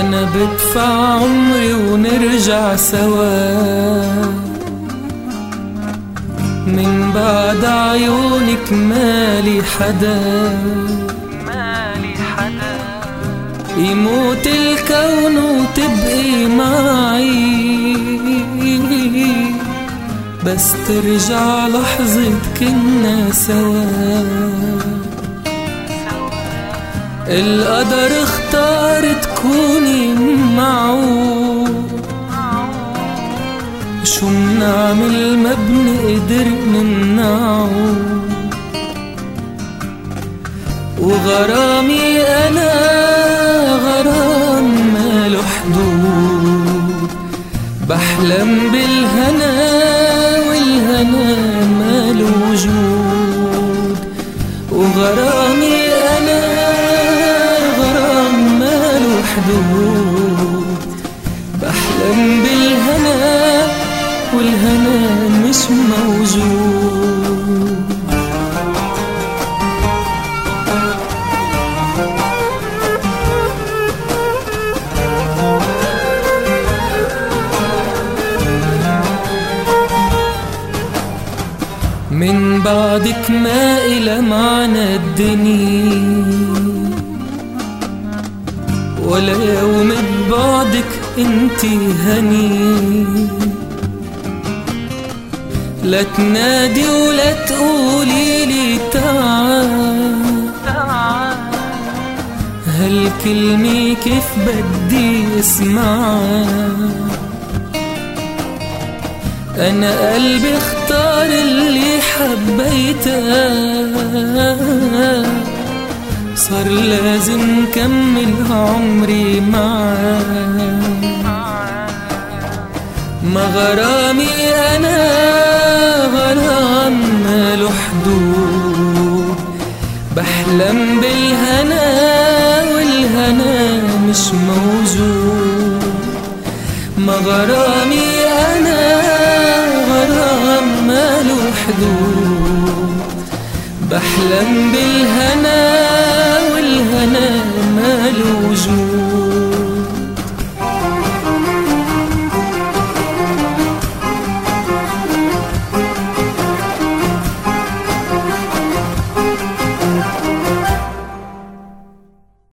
أنا بدفع عمري ونرجع سوا. من بعد عيونك مالي حدا. مالي حدا. يموت الكون وتبقي معي. بس ترجع لحظة كنا سوا. القدر اختار تكوني معه. شو منعمل ما بنقدر نمنعه؟ وغرامي أنا غرام ماله حدود بحلم بالهنا والهنا ماله وجود. وغرامي بحلم بالهنا والهنا مش موجود من بعدك ما إلى معنى الدنيا ولا يوم ببعدك انتي هني لا تنادي ولا تقولي لي تعال. هالكلمة كيف بدي اسمعها أنا قلبي اختار اللي حبيتها صار لازم كمل عمري معاه ما غرامي أنا غرام ماله حدود بحلم بالهنا والهنا مش موجود ما غرامي أنا غرام ماله حدود بحلم بالهنا والهنا